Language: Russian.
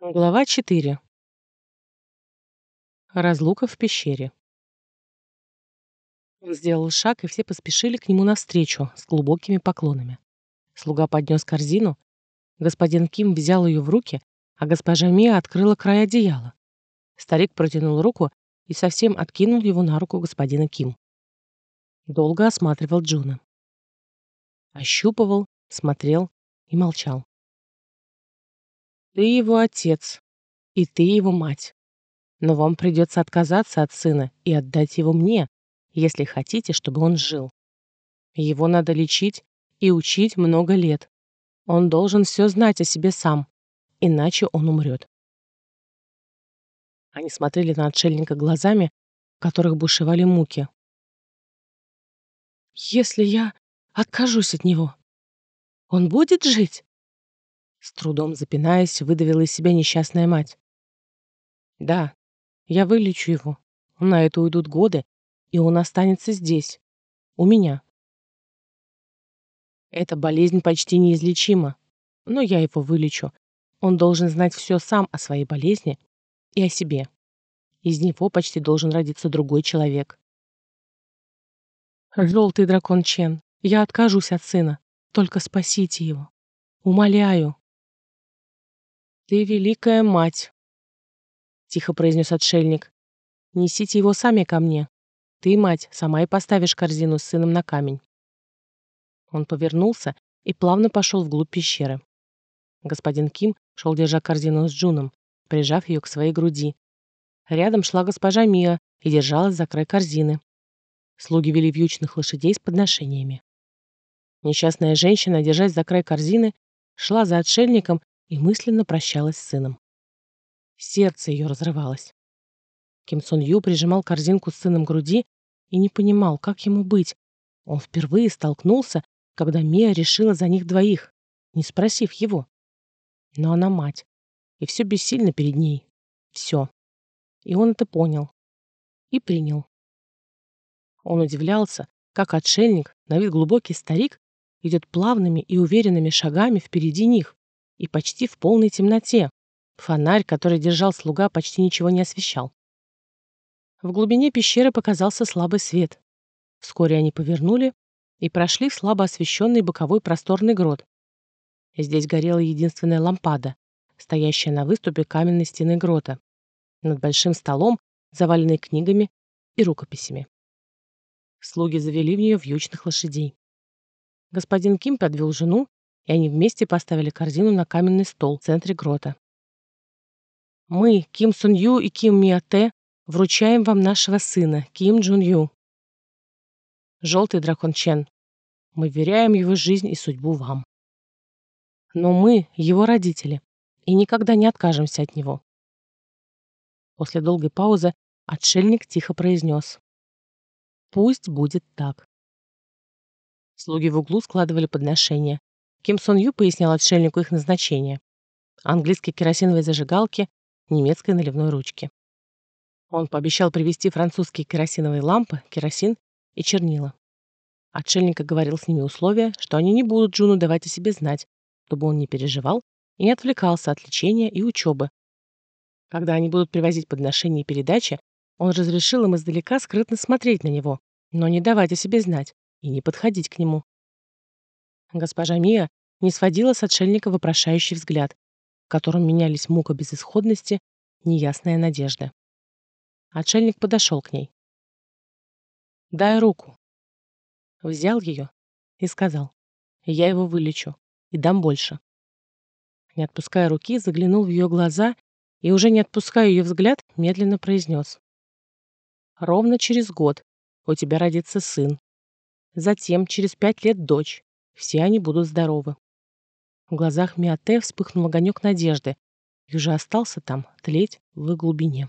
Глава 4. Разлука в пещере. Он сделал шаг, и все поспешили к нему навстречу с глубокими поклонами. Слуга поднес корзину, господин Ким взял ее в руки, а госпожа Мия открыла край одеяла. Старик протянул руку и совсем откинул его на руку господина Ким. Долго осматривал Джуна. Ощупывал, смотрел и молчал. Ты его отец, и ты его мать. Но вам придется отказаться от сына и отдать его мне, если хотите, чтобы он жил. Его надо лечить и учить много лет. Он должен все знать о себе сам, иначе он умрет. Они смотрели на отшельника глазами, в которых бушевали муки. «Если я откажусь от него, он будет жить?» С трудом запинаясь, выдавила из себя несчастная мать. «Да, я вылечу его. На это уйдут годы, и он останется здесь, у меня. Эта болезнь почти неизлечима, но я его вылечу. Он должен знать все сам о своей болезни и о себе. Из него почти должен родиться другой человек. Желтый дракон Чен, я откажусь от сына. Только спасите его. Умоляю. «Ты великая мать!» — тихо произнес отшельник. «Несите его сами ко мне. Ты, мать, сама и поставишь корзину с сыном на камень». Он повернулся и плавно пошел вглубь пещеры. Господин Ким шел, держа корзину с Джуном, прижав ее к своей груди. Рядом шла госпожа Мия и держалась за край корзины. Слуги вели вьючных лошадей с подношениями. Несчастная женщина, держась за край корзины, шла за отшельником и мысленно прощалась с сыном. Сердце ее разрывалось. Ким Сон Ю прижимал корзинку с сыном к груди и не понимал, как ему быть. Он впервые столкнулся, когда Мия решила за них двоих, не спросив его. Но она мать, и все бессильно перед ней. Все. И он это понял. И принял. Он удивлялся, как отшельник, на вид глубокий старик, идет плавными и уверенными шагами впереди них, и почти в полной темноте. Фонарь, который держал слуга, почти ничего не освещал. В глубине пещеры показался слабый свет. Вскоре они повернули и прошли в слабо освещенный боковой просторный грот. Здесь горела единственная лампада, стоящая на выступе каменной стены грота, над большим столом, заваленный книгами и рукописями. Слуги завели в нее вьючных лошадей. Господин Ким подвел жену и они вместе поставили корзину на каменный стол в центре грота. «Мы, Ким Сун Ю и Ким Миа Те, вручаем вам нашего сына, Ким Джун Ю. Желтый дракон Чен. Мы веряем его жизнь и судьбу вам. Но мы, его родители, и никогда не откажемся от него». После долгой паузы отшельник тихо произнес. «Пусть будет так». Слуги в углу складывали подношения. Ким Сон Ю пояснял отшельнику их назначение. Английские керосиновые зажигалки, немецкой наливной ручки. Он пообещал привезти французские керосиновые лампы, керосин и чернила. Отшельник говорил с ними условия, что они не будут Джуну давать о себе знать, чтобы он не переживал и не отвлекался от лечения и учебы. Когда они будут привозить подношения и передачи, он разрешил им издалека скрытно смотреть на него, но не давать о себе знать и не подходить к нему. Госпожа Мия не сводила с отшельника вопрошающий взгляд, в котором менялись мука безысходности, неясная надежда. Отшельник подошел к ней. «Дай руку». Взял ее и сказал, «Я его вылечу и дам больше». Не отпуская руки, заглянул в ее глаза и, уже не отпуская ее взгляд, медленно произнес. «Ровно через год у тебя родится сын. Затем, через пять лет, дочь. Все они будут здоровы. В глазах Миате вспыхнул огонек надежды и уже остался там, тлеть в глубине.